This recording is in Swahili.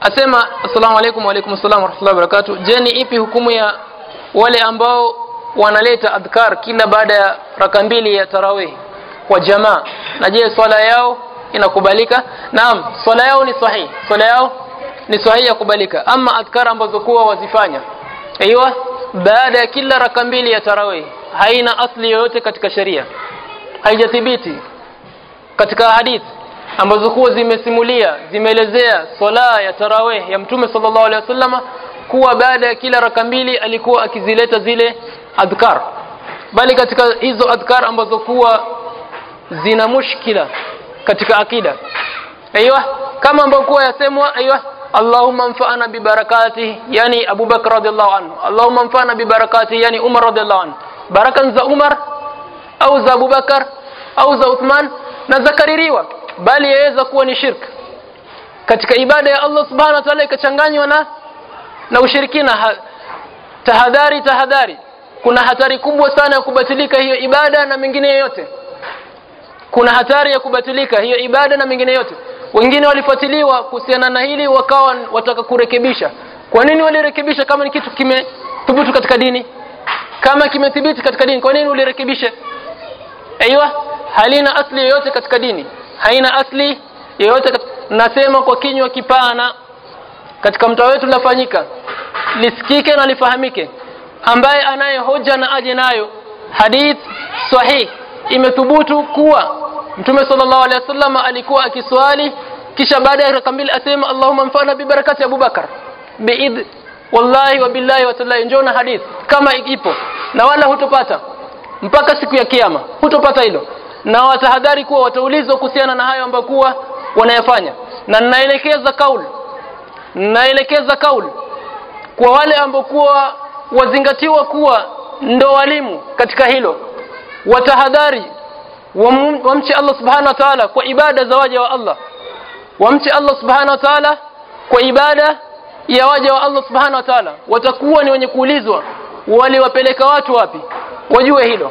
asema assalamu alaikum wa alaikum assalam wa rahmatullahi wa barakatuh. Je ni ipi hukumu ya wale ambao wanaleta adhkar kila baada ya raka mbili ya tarawih kwa jamaa? Na je swala yao inakubalika? Naam swala yao ni sahihi swala yao ni sahihi ya kubalika. Ama adhkar ambazo kuwa wazifanya? Aiywa baada ya kila raka mbili ya tarawih haina asli yoyote katika sheria. Haijathibiti katika hadithi ambazo kuwa zimesimulia zimeelezea swala ya tarawih ya mtume sallallahu alaihi wasallam kuwa baada ya kila raka mbili alikuwa akizileta zile adhkar. Bali katika hizo adhkar ambazo kuwa zina mushkila katika akida. Aiywa kama ambayo kuwa yasemwa aiywa Allahumma anfa'na bi barakatihi yani Abu Bakr radhiallahu anhu. Allahumma anfa'na bi barakatihi yani Umar radhiallahu anhu. Barakan za Umar au za Abu Bakar au za Uthman na zakaririwa bali yaweza kuwa ni shirka katika ibada ya Allah subhanahu wa ta'ala ikachanganywa na na ushirikina ha, tahadhari tahadhari. Kuna hatari kubwa sana ya kubatilika hiyo ibada na mengine yote. Kuna hatari ya kubatilika hiyo ibada na mengine yote. Wengine walifuatiliwa kuhusiana na hili wakawa wataka kurekebisha. Kwa nini walirekebisha kama ni kitu kimethubutu katika dini? Kama kimethibiti katika dini kwa nini ulirekebisha aiywa halina asli yoyote katika dini haina asli yoyote nasema kwa kinywa kipana. Katika mtaa wetu lafanyika lisikike na lifahamike. Ambaye anaye hoja na aje nayo hadith sahih imethubutu kuwa mtume sallallahu alaihi wasallam alikuwa akiswali kisha baada ya raka mbili asema Allahumma mfana bi barakati Abu Bakar. Biid wallahi wa billahi wa tallahi njoo na hadith kama ipo. Na wala hutopata mpaka siku ya kiyama hutopata hilo na watahadhari kuwa wataulizwa kuhusiana na hayo ambayo kuwa wanayafanya. Na ninaelekeza kauli ninaelekeza kauli kwa wale ambao kuwa wazingatiwa kuwa ndo walimu katika hilo. Watahadhari wamche Allah subhanahu wa ta'ala kwa ibada za waja wa Allah. Wamche Allah subhanahu wa ta'ala kwa ibada ya waja wa Allah subhanahu wa ta'ala. Watakuwa ni wenye kuulizwa waliwapeleka watu wapi. Wajue hilo